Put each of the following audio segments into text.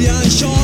il chant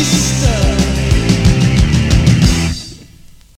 Peace.